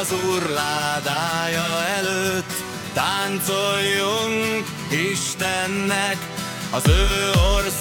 az urládája előtt, táncoljunk Istennek, az ő ország.